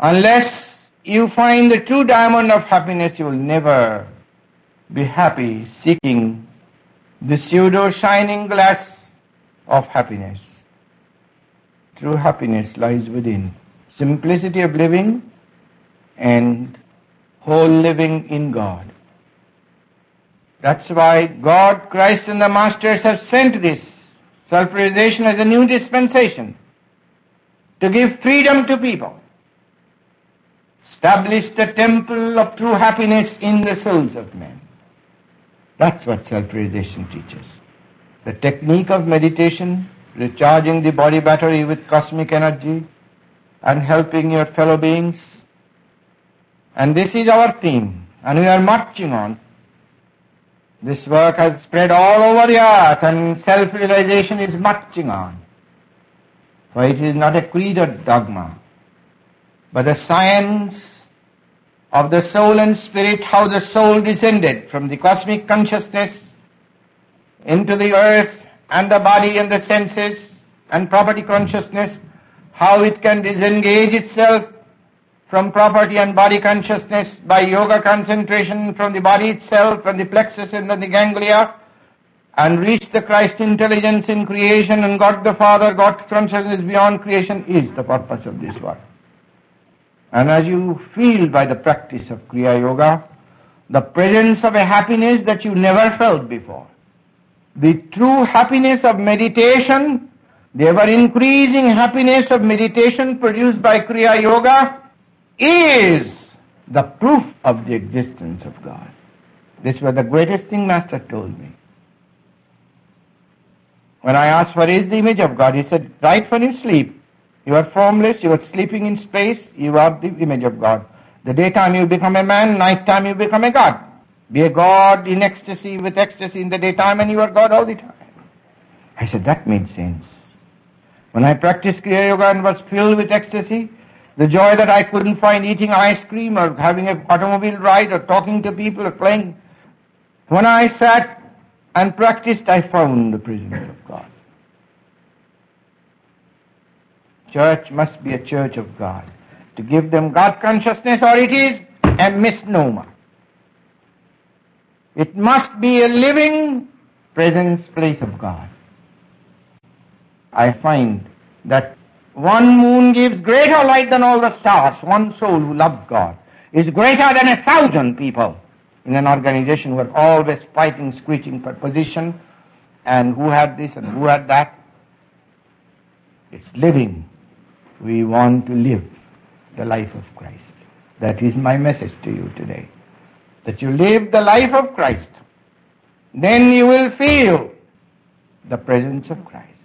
Unless you find the true diamond of happiness, you will never be happy seeking the pseudo shining glass of happiness. True happiness lies within simplicity of living and whole living in God. That's why God, Christ and the Masters have sent this self-realization as a new dispensation to give freedom to people. Establish the temple of true happiness in the souls of men. That's what self-realization teaches. The technique of meditation, recharging the body battery with cosmic energy and helping your fellow beings. And this is our theme. And we are marching on. This work has spread all over the earth and self-realization is marching on. For it is not a creed or dogma, but the science of the soul and spirit, how the soul descended from the cosmic consciousness into the earth and the body and the senses and property consciousness, how it can disengage itself from property and body consciousness by yoga concentration from the body itself and the plexus and the ganglia and reach the Christ intelligence in creation and God the Father, God consciousness beyond creation is the purpose of this work. And as you feel by the practice of Kriya Yoga, the presence of a happiness that you never felt before, the true happiness of meditation, the ever increasing happiness of meditation produced by Kriya Yoga is the proof of the existence of God. This was the greatest thing Master told me. When I asked what is the image of God, he said, right when you sleep, you are formless, you are sleeping in space, you are the image of God. The daytime you become a man, nighttime you become a God. Be a God in ecstasy with ecstasy in the daytime and you are God all the time. I said, that made sense. When I practiced Kriya Yoga and was filled with ecstasy, the joy that I couldn't find eating ice cream or having an automobile ride or talking to people or playing. When I sat and practiced, I found the presence of God. Church must be a church of God. To give them God consciousness or it is a misnomer. It must be a living presence place of God. I find that one moon gives greater light than all the stars. One soul who loves God is greater than a thousand people in an organization who are always fighting, screeching for position and who had this and who had that. It's living. We want to live the life of Christ. That is my message to you today. That you live the life of Christ. Then you will feel the presence of Christ.